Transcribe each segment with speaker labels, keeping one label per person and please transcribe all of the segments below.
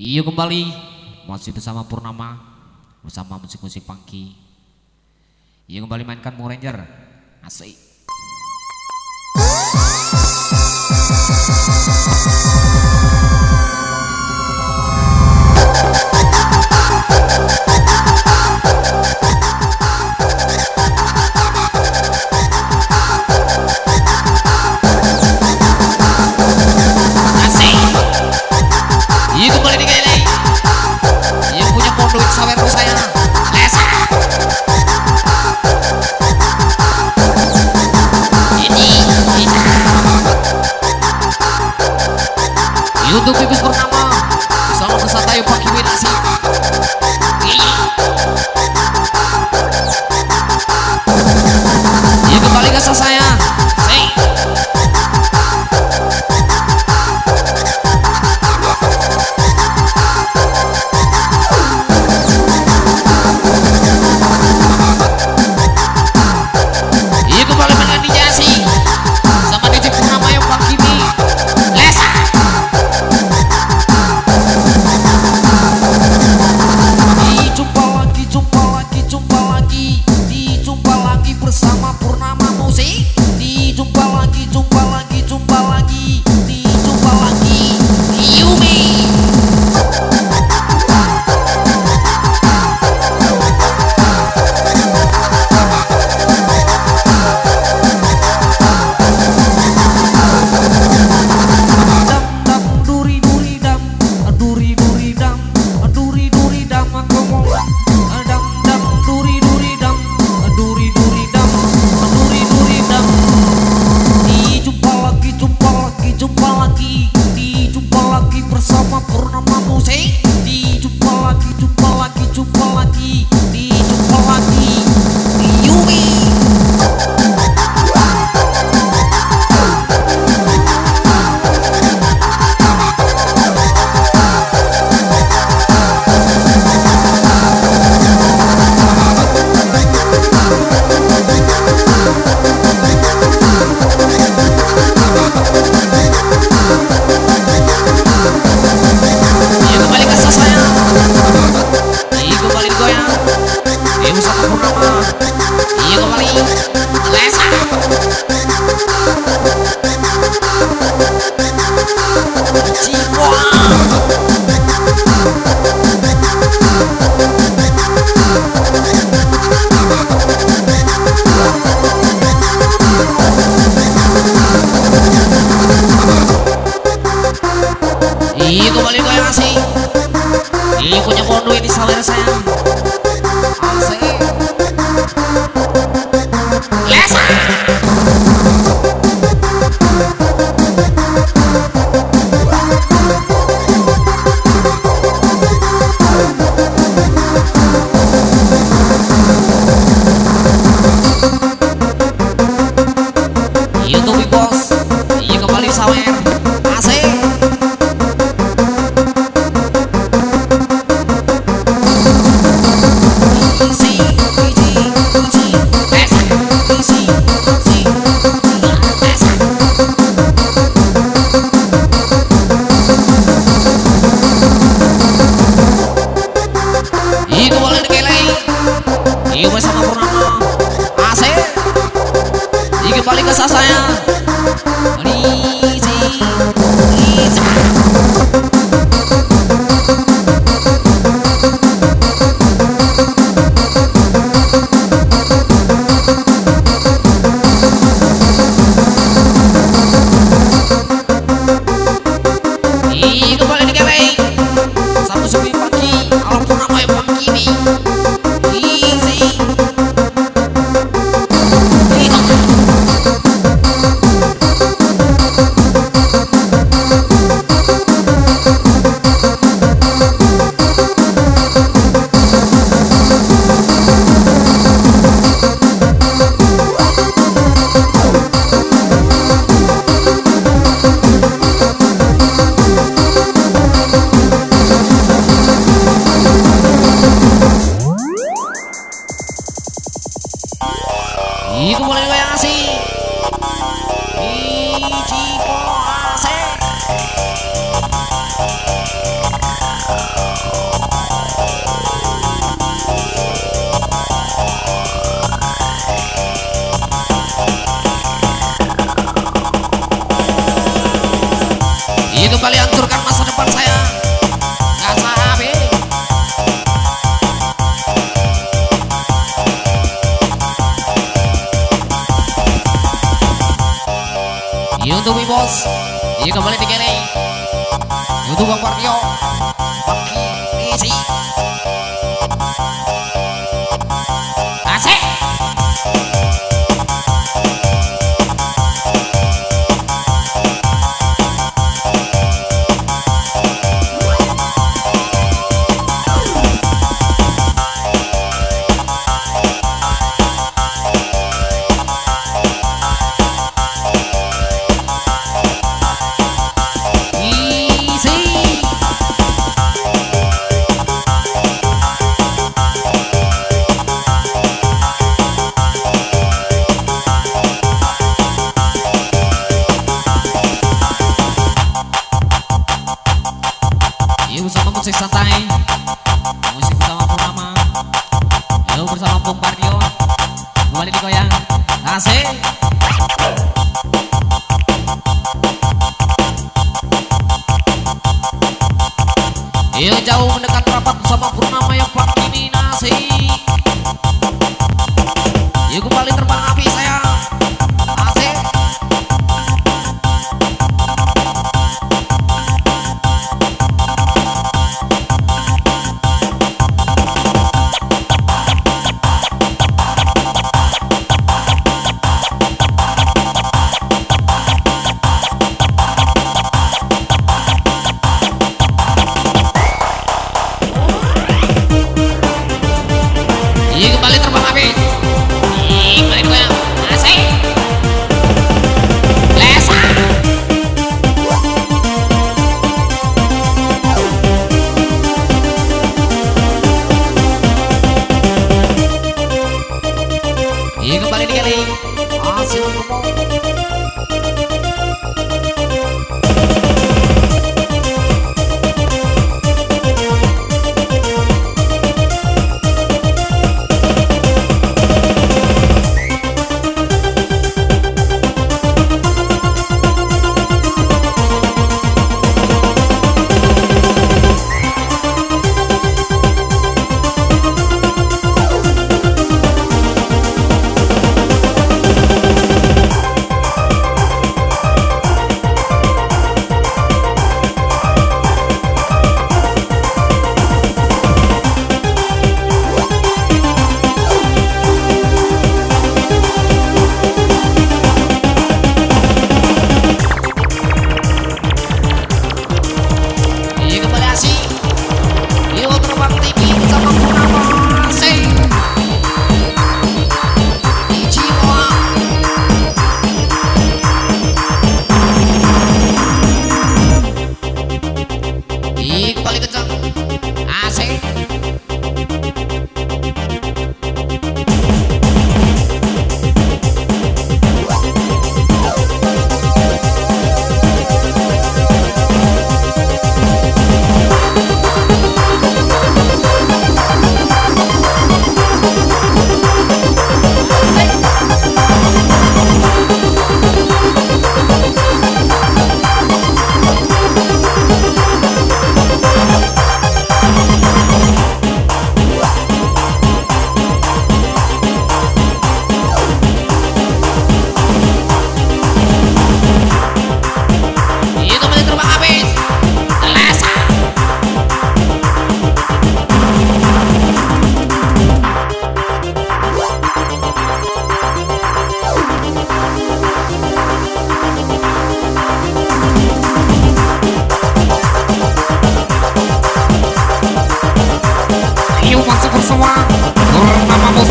Speaker 1: Iyo kembali masih bersama Purnama bersama musik-musik pangki iyo kembali mainkan Mo Ranger. Asik.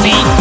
Speaker 1: see.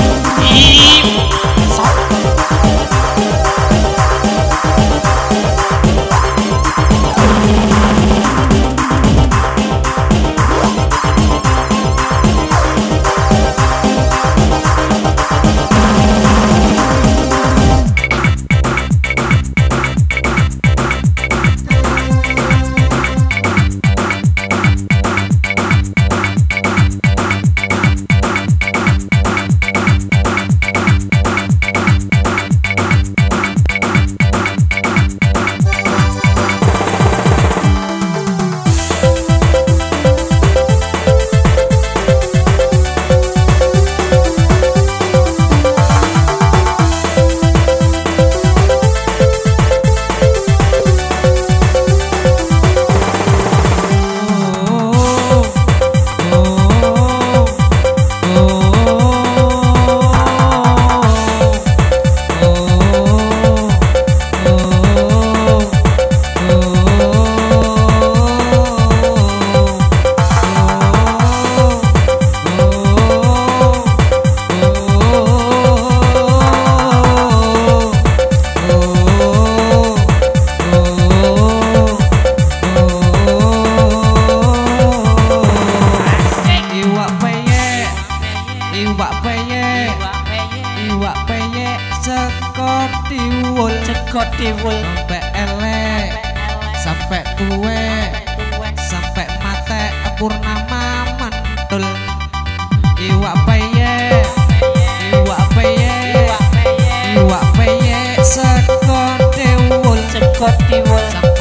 Speaker 1: Katul Iwak peye Iwak peye Iwak peye Sekot diwul
Speaker 2: Sekot diwul Sekot
Speaker 1: diwul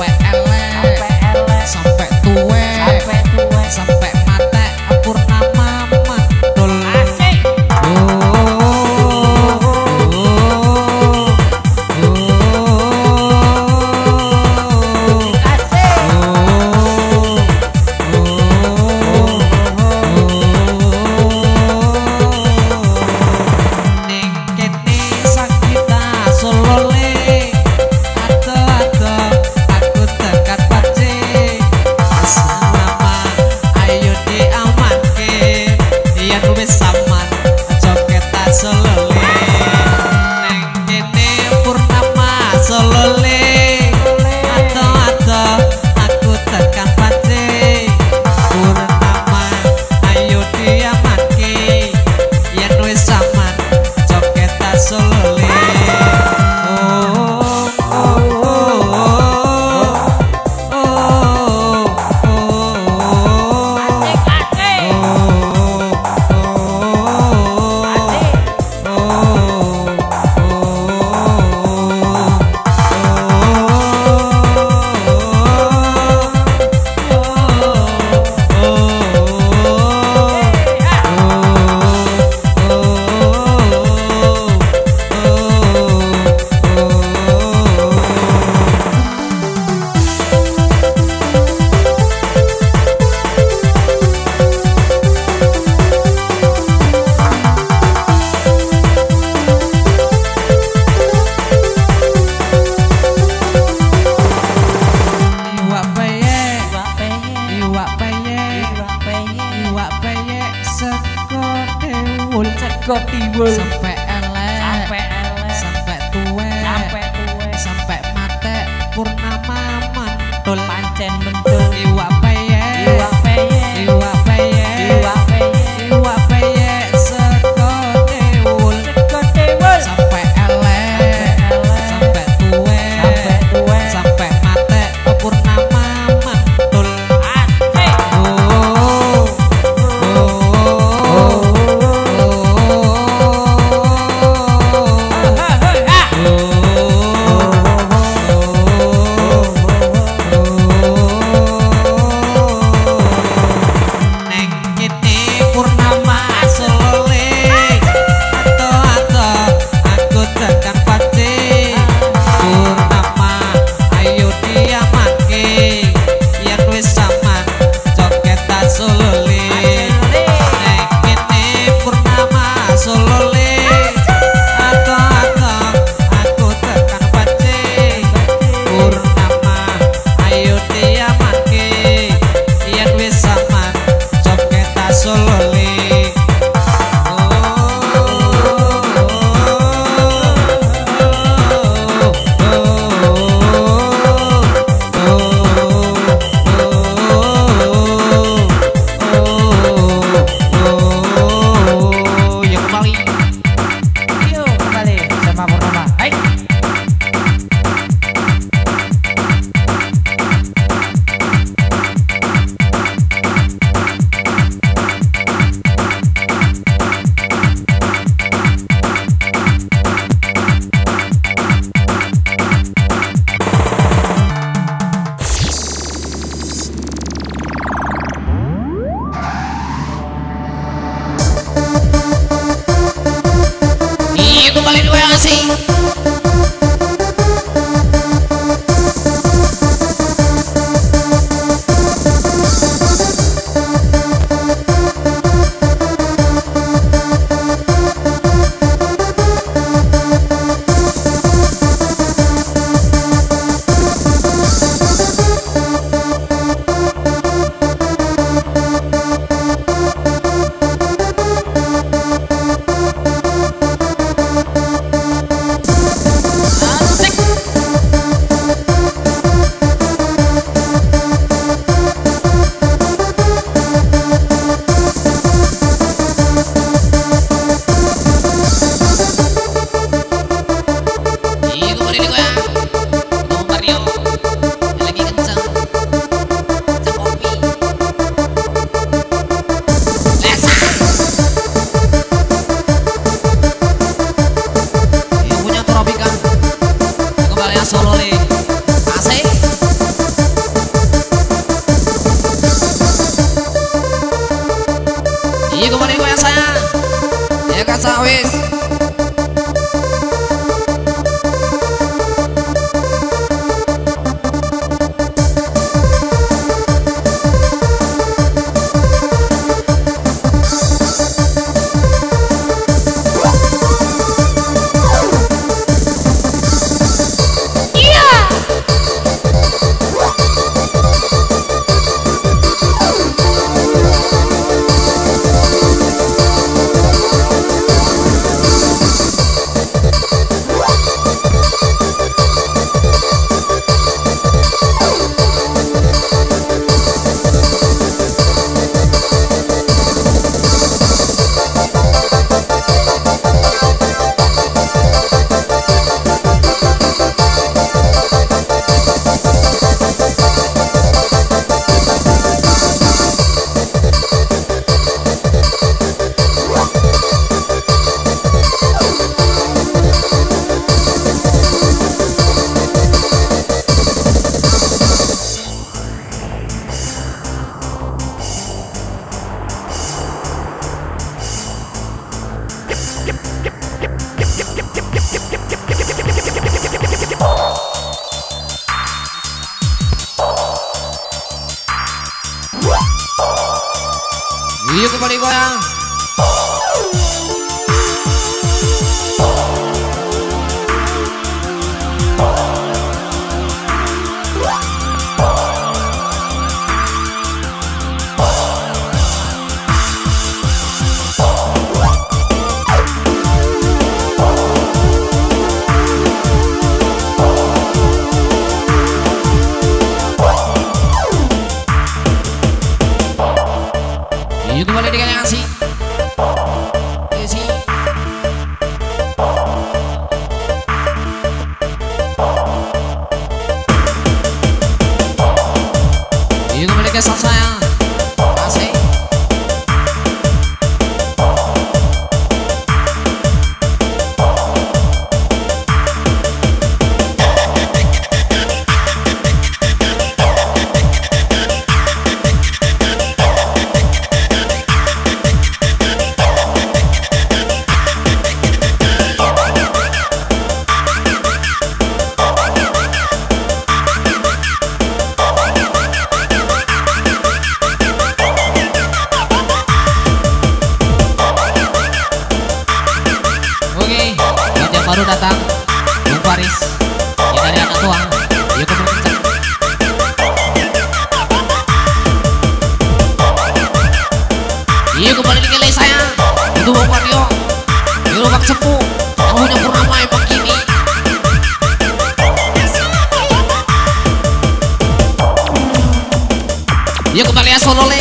Speaker 1: Yuk kembali ya Solo Le.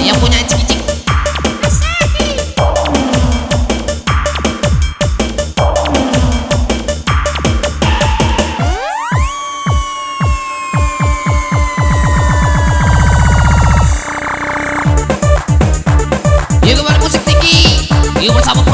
Speaker 1: Yang punya cik cik. Yuk kembali musik tinggi. Yuk bersama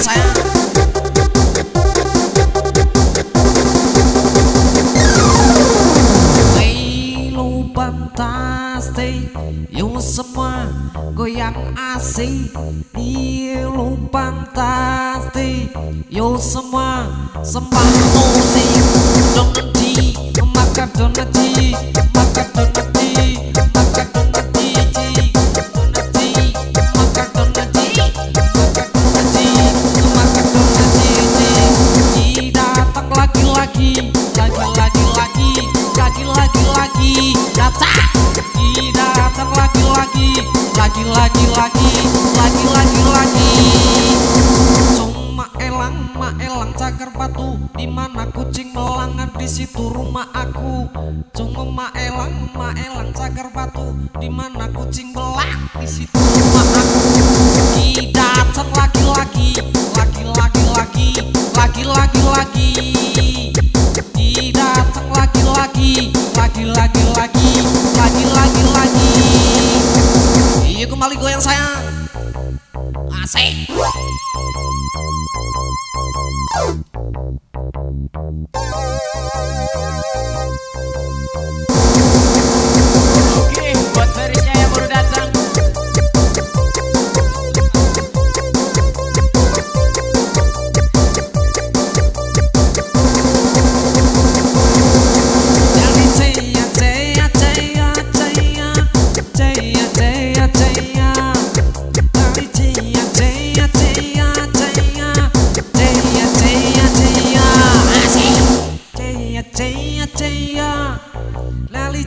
Speaker 1: time. 行きます？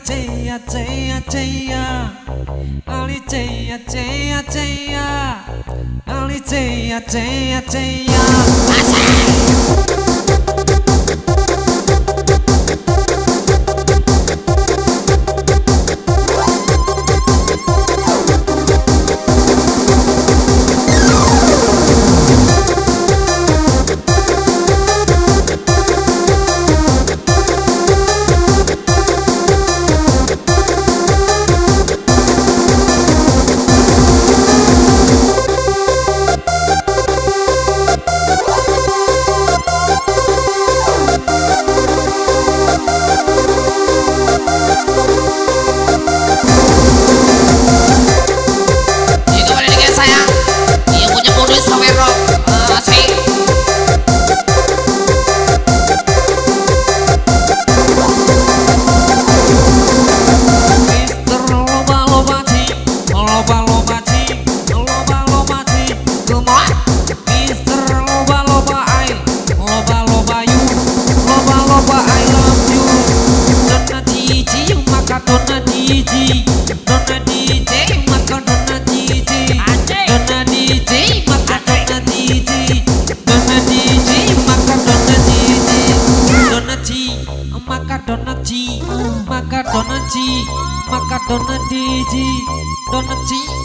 Speaker 1: 这呀这呀这呀，啊你这呀这呀这呀，啊你这呀这呀这呀。啊 Di Don Ci